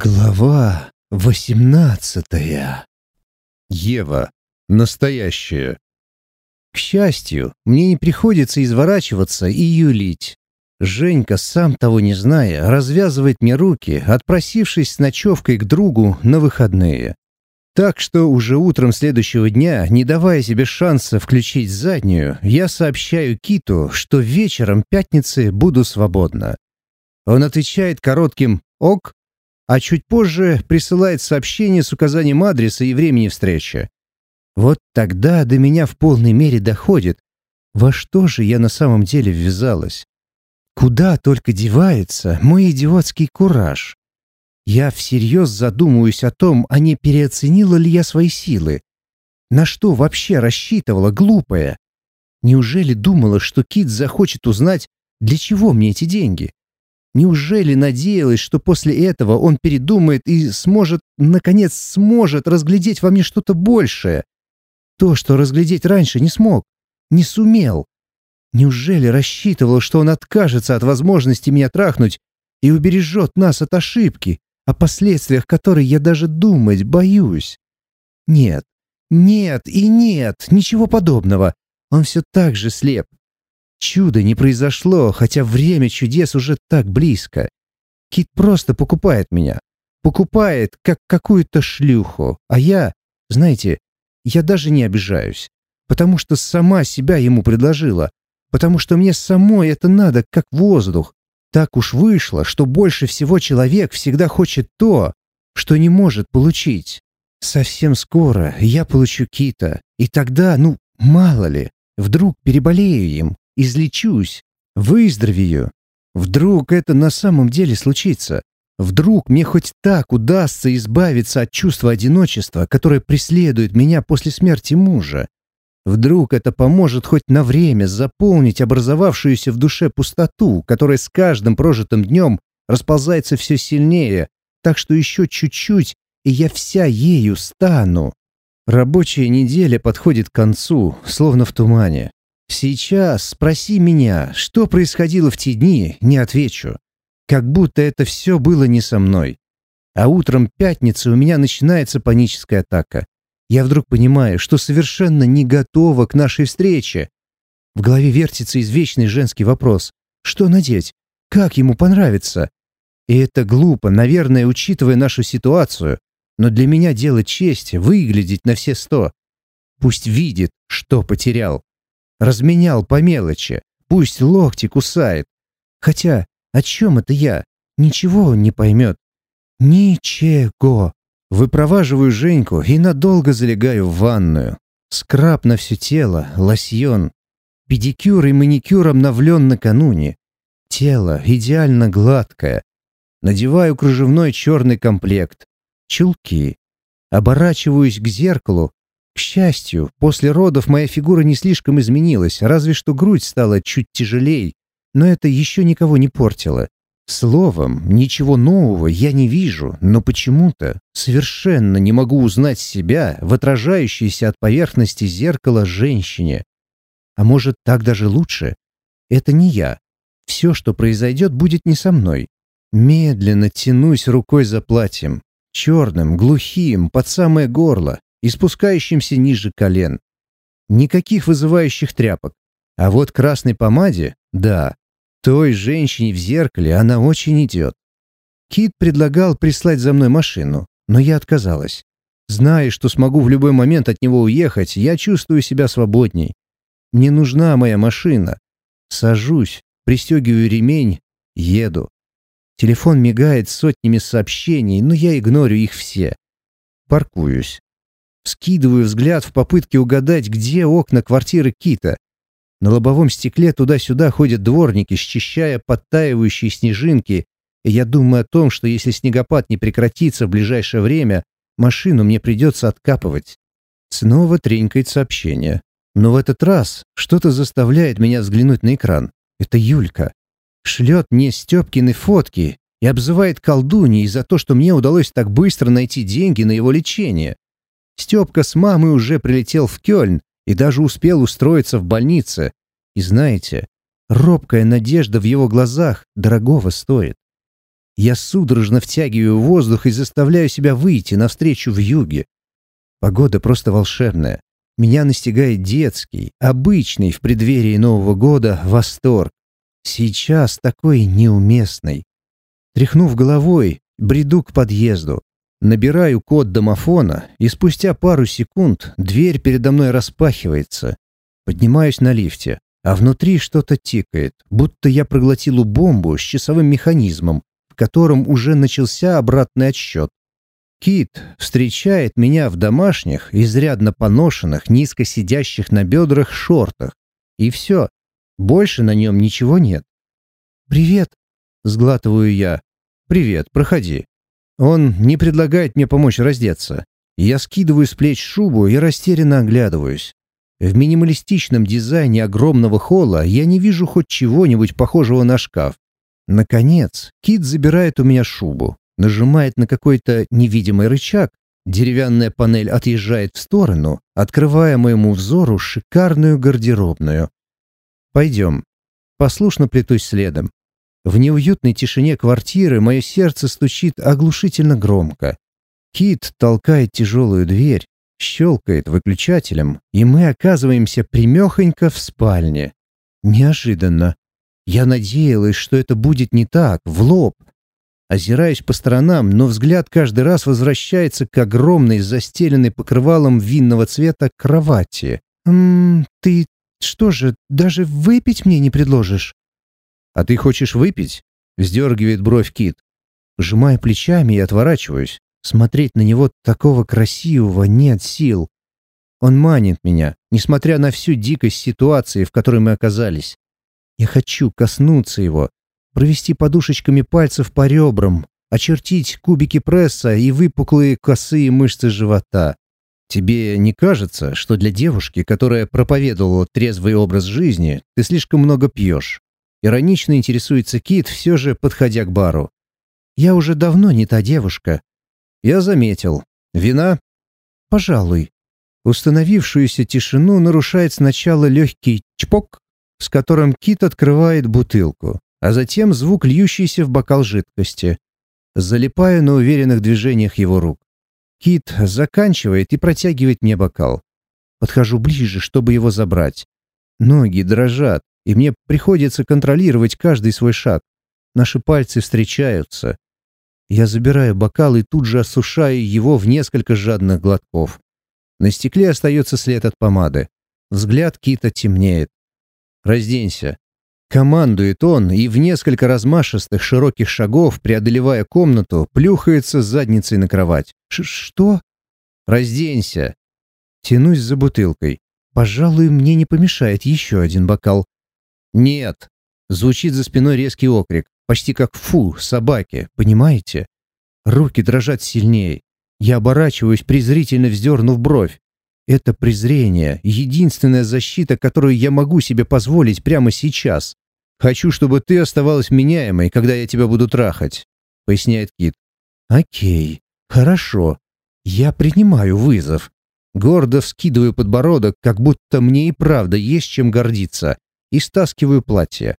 Глава восемнадцатая. Ева. Настоящая. К счастью, мне не приходится изворачиваться и юлить. Женька, сам того не зная, развязывает мне руки, отпросившись с ночевкой к другу на выходные. Так что уже утром следующего дня, не давая себе шанса включить заднюю, я сообщаю Киту, что вечером пятницы буду свободна. Он отвечает коротким «ок», а чуть позже присылает сообщение с указанием адреса и времени встречи. Вот тогда до меня в полной мере доходит, во что же я на самом деле ввязалась. Куда только девается мой идиотский кураж. Я всерьез задумываюсь о том, а не переоценила ли я свои силы. На что вообще рассчитывала, глупая? Неужели думала, что Кит захочет узнать, для чего мне эти деньги? Неужели надеялась, что после этого он передумает и сможет, наконец сможет разглядеть во мне что-то большее? То, что разглядеть раньше не смог, не сумел. Неужели рассчитывал, что он откажется от возможности меня трахнуть и убережет нас от ошибки, о последствиях которой я даже думать боюсь? Нет, нет и нет, ничего подобного. Он все так же слеп, Чудо не произошло, хотя время чудес уже так близко. Кит просто покупает меня. Покупает, как какую-то шлюху. А я, знаете, я даже не обижаюсь. Потому что сама себя ему предложила. Потому что мне самой это надо, как воздух. Так уж вышло, что больше всего человек всегда хочет то, что не может получить. Совсем скоро я получу Кита, и тогда, ну, мало ли, вдруг переболею им, излечусь, выздоровею. Вдруг это на самом деле случится? Вдруг мне хоть так удастся избавиться от чувства одиночества, которое преследует меня после смерти мужа? Вдруг это поможет хоть на время заполнить образовавшуюся в душе пустоту, которая с каждым прожитым днем расползается все сильнее, так что еще чуть-чуть, и я вся ею стану. Рабочая неделя подходит к концу, словно в тумане. Сейчас спроси меня, что происходило в те дни, не отвечу. Как будто это все было не со мной. А утром пятницы у меня начинается паническая атака. Я вдруг понимаю, что совершенно не готова к нашей встрече. В голове вертится извечный женский вопрос. Что надеть? Как ему понравится? И это глупо, наверное, учитывая нашу ситуацию. Но для меня дело чести выглядеть на все сто. Пусть видит, что потерял. Разменял по мелочи. Пусть локти кусает. Хотя, о чем это я? Ничего он не поймет. Ничего. Выпроваживаю Женьку и надолго залегаю в ванную. Скраб на все тело, лосьон. Педикюр и маникюр обновлен накануне. Тело идеально гладкое. Надеваю кружевной черный комплект. Чулки. Оборачиваюсь к зеркалу к счастью, после родов моя фигура не слишком изменилась, разве что грудь стала чуть тяжелей, но это еще никого не портило. Словом, ничего нового я не вижу, но почему-то совершенно не могу узнать себя в отражающейся от поверхности зеркала женщине. А может, так даже лучше? Это не я. Все, что произойдет, будет не со мной. Медленно тянусь рукой за платьем. Черным, глухим, под самое горло и спускающимся ниже колен. Никаких вызывающих тряпок. А вот красной помаде — да. Той женщине в зеркале она очень идет. Кит предлагал прислать за мной машину, но я отказалась. Зная, что смогу в любой момент от него уехать, я чувствую себя свободней. Мне нужна моя машина. Сажусь, пристегиваю ремень, еду. Телефон мигает сотнями сообщений, но я игнорю их все. Паркуюсь. Скидываю взгляд в попытке угадать, где окна квартиры Кита. На лобовом стекле туда-сюда ходят дворники, счищая подтаивающие снежинки, и я думаю о том, что если снегопад не прекратится в ближайшее время, машину мне придется откапывать. Снова тренькает сообщение. Но в этот раз что-то заставляет меня взглянуть на экран. Это Юлька. Шлет мне Степкины фотки и обзывает колдуньей за то, что мне удалось так быстро найти деньги на его лечение. Степка с мамой уже прилетел в Кёльн и даже успел устроиться в больнице. И знаете, робкая надежда в его глазах дорогого стоит. Я судорожно втягиваю воздух и заставляю себя выйти навстречу в юге. Погода просто волшебная. Меня настигает детский, обычный в преддверии Нового года восторг. Сейчас такой неуместный. Тряхнув головой, бреду к подъезду. Набираю код домофона, и спустя пару секунд дверь передо мной распахивается. Поднимаюсь на лифте, а внутри что-то тикает, будто я проглотил бомбу с часовым механизмом, в котором уже начался обратный отсчет. Кит встречает меня в домашних, изрядно поношенных, низко сидящих на бедрах шортах. И все. Больше на нем ничего нет. «Привет», — сглатываю я. «Привет, проходи». Он не предлагает мне помочь раздеться. Я скидываю с плеч шубу и растерянно оглядываюсь. В минималистичном дизайне огромного холла я не вижу хоть чего-нибудь похожего на шкаф. Наконец, Кит забирает у меня шубу, нажимает на какой-то невидимый рычаг, деревянная панель отъезжает в сторону, открывая моему взору шикарную гардеробную. «Пойдем». Послушно плетусь следом. В неуютной тишине квартиры мое сердце стучит оглушительно громко. Кит толкает тяжелую дверь, щелкает выключателем, и мы оказываемся примехонько в спальне. Неожиданно. Я надеялась, что это будет не так, в лоб. Озираюсь по сторонам, но взгляд каждый раз возвращается к огромной, застеленной покрывалом винного цвета кровати. «Ммм, ты что же, даже выпить мне не предложишь?» «А ты хочешь выпить?» — вздергивает бровь Кит. Сжимая плечами и отворачиваюсь. Смотреть на него такого красивого нет сил. Он манит меня, несмотря на всю дикость ситуации, в которой мы оказались. Я хочу коснуться его, провести подушечками пальцев по ребрам, очертить кубики пресса и выпуклые косые мышцы живота. Тебе не кажется, что для девушки, которая проповедовала трезвый образ жизни, ты слишком много пьешь? Иронично интересуется Кит, все же подходя к бару. Я уже давно не та девушка, я заметил. Вина? Пожалуй. Установившуюся тишину нарушает сначала легкий чпок, с которым Кит открывает бутылку, а затем звук льющийся в бокал жидкости, залипая на уверенных движениях его рук. Кит заканчивает и протягивает мне бокал. Подхожу ближе, чтобы его забрать. Ноги дрожат, и мне приходится контролировать каждый свой шаг. Наши пальцы встречаются. Я забираю бокал и тут же осушаю его в несколько жадных глотков. На стекле остается след от помады. Взгляд Кита темнеет. «Разденься». Командует он и в несколько размашистых широких шагов, преодолевая комнату, плюхается с задницей на кровать. Ш «Что?» «Разденься». Тянусь за бутылкой. Пожалуй, мне не помешает еще один бокал. «Нет!» Звучит за спиной резкий окрик. Почти как фу, собаки, понимаете? Руки дрожат сильнее. Я оборачиваюсь, презрительно вздернув бровь. Это презрение — единственная защита, которую я могу себе позволить прямо сейчас. Хочу, чтобы ты оставалась меняемой, когда я тебя буду трахать», — поясняет Кит. «Окей, хорошо. Я принимаю вызов. Гордо вскидываю подбородок, как будто мне и правда есть чем гордиться, и стаскиваю платье.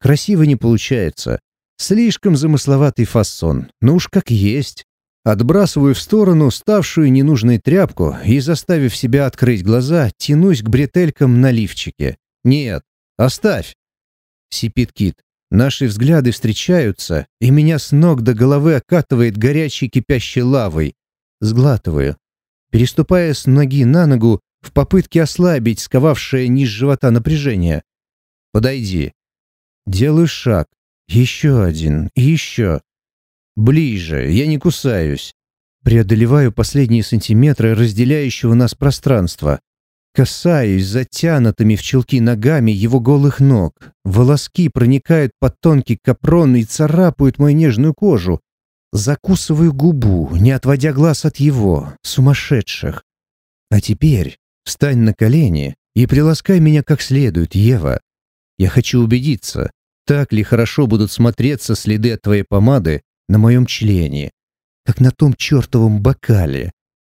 Красиво не получается. Слишком замысловатый фасон. Ну уж как есть. Отбрасываю в сторону ставшую ненужной тряпку и, заставив себя открыть глаза, тянусь к бретелькам на лифчике. «Нет, оставь!» Сипит Кит. Наши взгляды встречаются, и меня с ног до головы окатывает горячей кипящей лавой. Сглатываю. Переступая с ноги на ногу в попытке ослабить сковавшее низ живота напряжение. «Подойди». Делаю шаг. Еще один. Еще. Ближе. Я не кусаюсь. Преодолеваю последние сантиметры разделяющего нас пространства. Касаюсь затянутыми в челки ногами его голых ног. Волоски проникают под тонкий капрон и царапают мою нежную кожу. Закусываю губу, не отводя глаз от его, сумасшедших. А теперь встань на колени и приласкай меня как следует, Ева. Я хочу убедиться, так ли хорошо будут смотреться следы от твоей помады на моем члене, как на том чертовом бокале.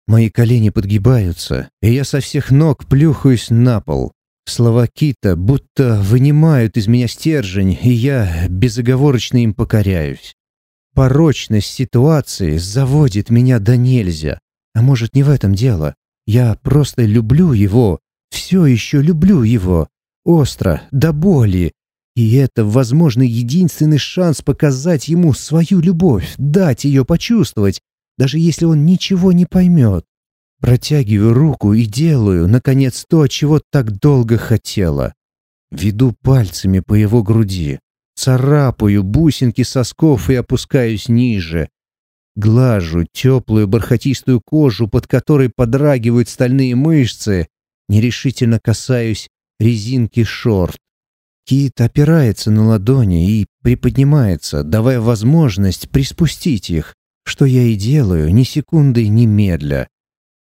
Мои колени подгибаются, и я со всех ног плюхаюсь на пол. Слова Кита будто вынимают из меня стержень, и я безоговорочно им покоряюсь. Порочность ситуации заводит меня до нельзя. А может, не в этом дело. Я просто люблю его, все еще люблю его. Остро, до боли. И это, возможно, единственный шанс показать ему свою любовь, дать ее почувствовать, даже если он ничего не поймет. Протягиваю руку и делаю, наконец, то, чего так долго хотела. Веду пальцами по его груди, царапаю бусинки сосков и опускаюсь ниже. Глажу теплую бархатистую кожу, под которой подрагивают стальные мышцы, нерешительно касаюсь резинки шорт. Кит опирается на ладони и приподнимается, давая возможность приспустить их, что я и делаю ни секунды ни медля.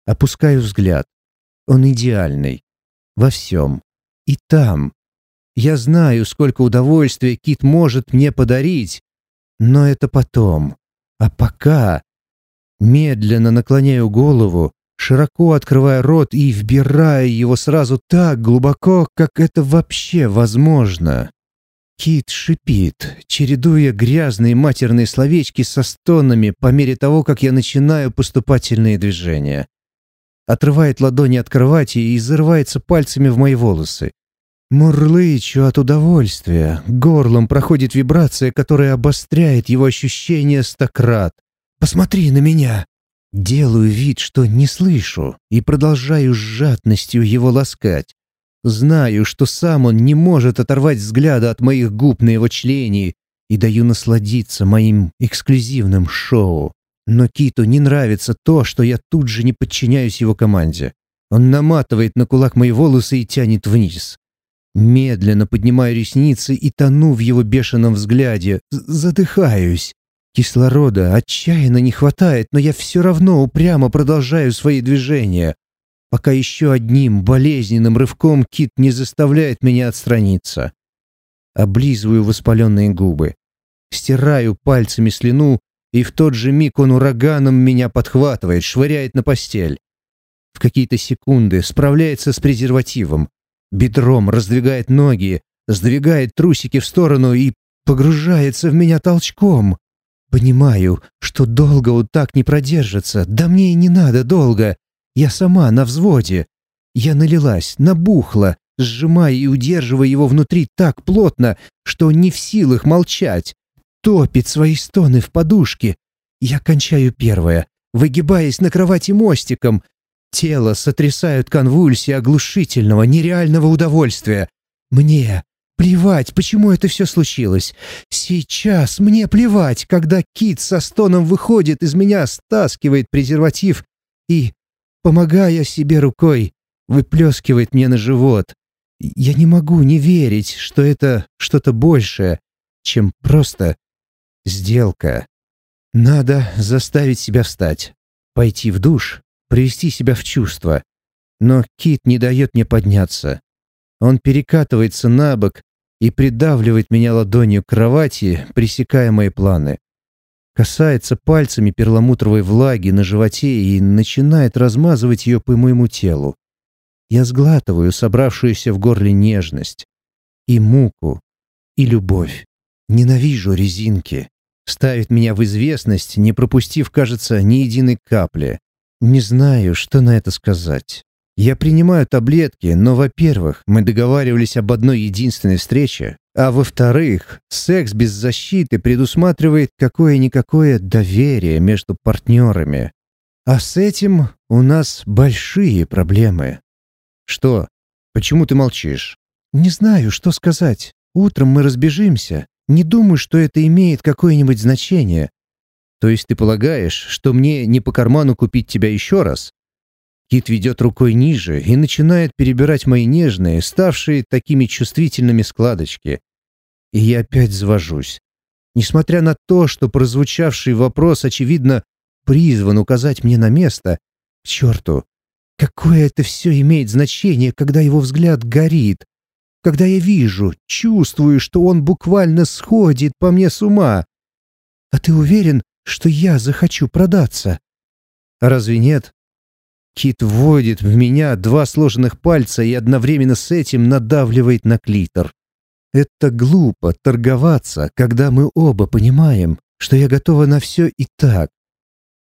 Опускаю взгляд. Он идеальный. Во всем. И там. Я знаю, сколько удовольствия Кит может мне подарить. Но это потом. А пока... Медленно наклоняю голову, широко открывая рот и вбирая его сразу так глубоко, как это вообще возможно. Кит шипит, чередуя грязные матерные словечки со стонами по мере того, как я начинаю поступательные движения. Отрывает ладони от кровати и зарывается пальцами в мои волосы. Мурлычу от удовольствия. Горлом проходит вибрация, которая обостряет его ощущение стократ. «Посмотри на меня!» Делаю вид, что не слышу, и продолжаю с жадностью его ласкать. Знаю, что сам он не может оторвать взгляда от моих губ на его члене, и даю насладиться моим эксклюзивным шоу. Но Киту не нравится то, что я тут же не подчиняюсь его команде. Он наматывает на кулак мои волосы и тянет вниз. Медленно поднимаю ресницы и тону в его бешеном взгляде. Задыхаюсь. Кислорода отчаянно не хватает, но я все равно упрямо продолжаю свои движения, пока еще одним болезненным рывком кит не заставляет меня отстраниться. Облизываю воспаленные губы. Стираю пальцами слюну и в тот же миг он ураганом меня подхватывает, швыряет на постель. В какие-то секунды справляется с презервативом, бедром раздвигает ноги, сдвигает трусики в сторону и погружается в меня толчком. Понимаю, что долго он так не продержится, да мне и не надо долго. Я сама на взводе. Я налилась, набухла, сжимая и удерживая его внутри так плотно, что не в силах молчать топит свои стоны в подушке. Я кончаю первое, выгибаясь на кровати мостиком. Тело сотрясают конвульсии оглушительного, нереального удовольствия. Мне плевать, почему это все случилось. Сейчас мне плевать, когда кит со стоном выходит из меня, стаскивает презерватив и, помогая себе рукой, выплескивает мне на живот. Я не могу не верить, что это что-то большее, чем просто Сделка. Надо заставить себя встать, пойти в душ, привести себя в чувство. Но Кит не дает мне подняться. Он перекатывается на бок и придавливает меня ладонью к кровати, пресекая мои планы. Касается пальцами перламутровой влаги на животе и начинает размазывать ее по моему телу. Я сглатываю собравшуюся в горле нежность. И муку, и любовь. Ненавижу резинки. Ставит меня в известность, не пропустив, кажется, ни единой капли. Не знаю, что на это сказать. Я принимаю таблетки, но, во-первых, мы договаривались об одной единственной встрече, а во-вторых, секс без защиты предусматривает какое-никакое доверие между партнерами. А с этим у нас большие проблемы. Что? Почему ты молчишь? Не знаю, что сказать. Утром мы разбежимся. Не думаю, что это имеет какое-нибудь значение. То есть ты полагаешь, что мне не по карману купить тебя еще раз? Кит ведет рукой ниже и начинает перебирать мои нежные, ставшие такими чувствительными складочки. И я опять завожусь. Несмотря на то, что прозвучавший вопрос, очевидно, призван указать мне на место, к черту, какое это все имеет значение, когда его взгляд горит, когда я вижу, чувствую, что он буквально сходит по мне с ума. А ты уверен, что я захочу продаться? Разве нет? Кит вводит в меня два сложенных пальца и одновременно с этим надавливает на клитор. Это глупо торговаться, когда мы оба понимаем, что я готова на все и так.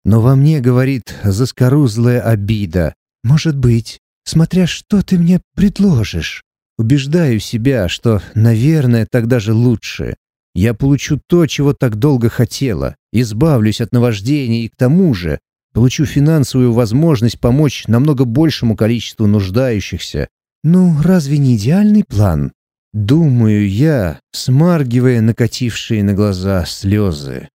Но во мне говорит заскорузлая обида. Может быть, смотря что ты мне предложишь. Убеждаю себя, что, наверное, так даже лучше. Я получу то, чего так долго хотела, избавлюсь от наваждения и к тому же получу финансовую возможность помочь намного большему количеству нуждающихся. Ну, разве не идеальный план? Думаю я, смаргивая накатившие на глаза слезы.